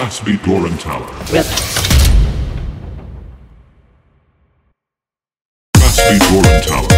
Bassbeat Tower. Remix. Bassbeat Tower.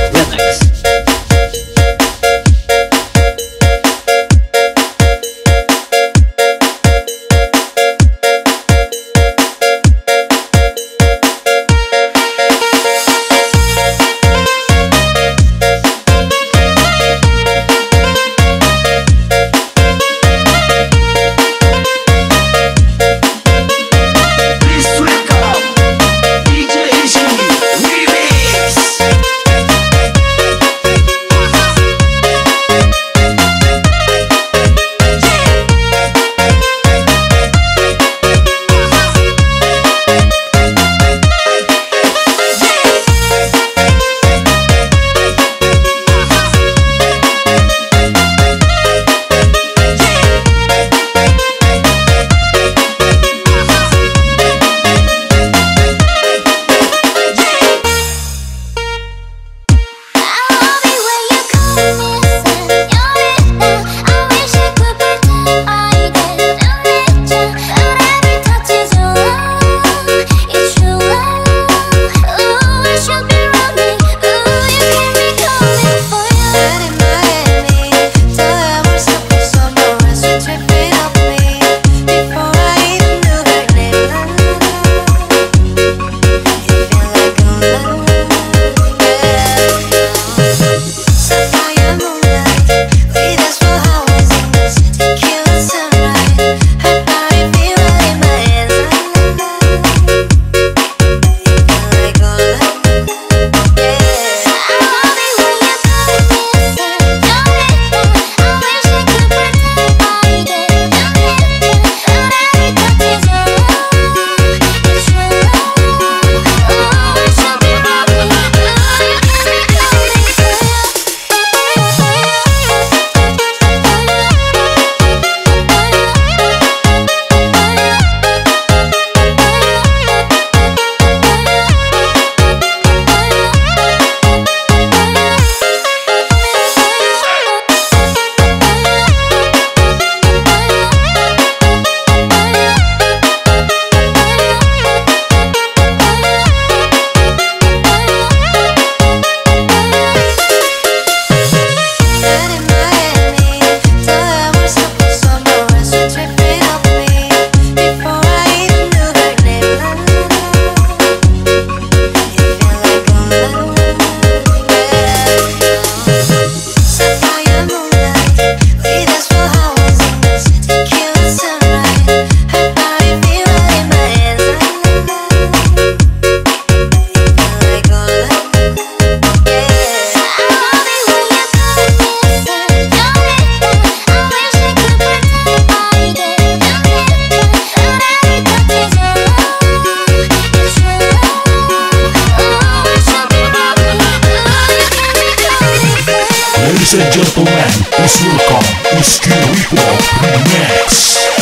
And gentlemen, please welcome Whiskey Report Remix.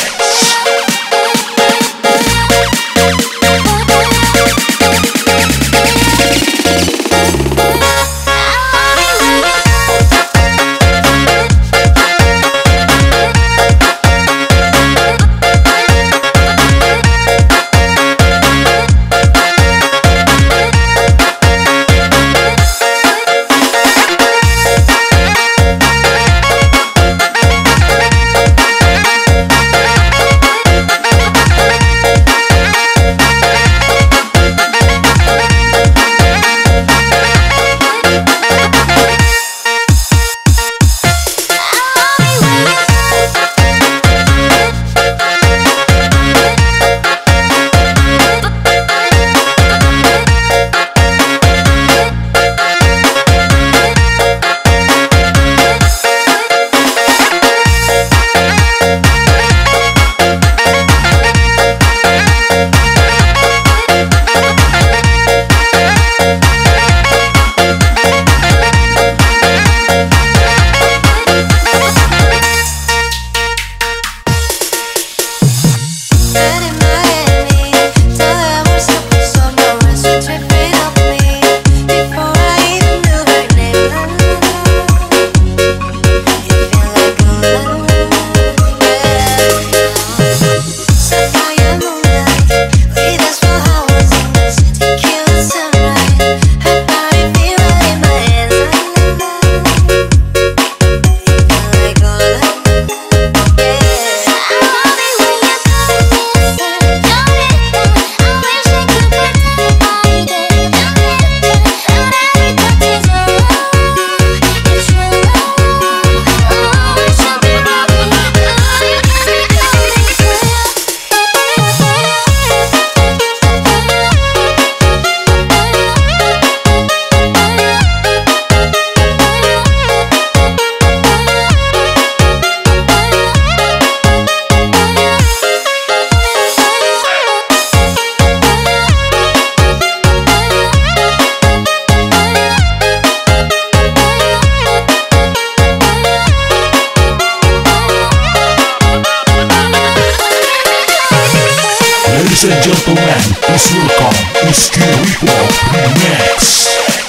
Ladies and gentlemen, please welcome Whiskey Hip Hop Remix.